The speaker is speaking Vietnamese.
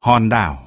hòn đảo.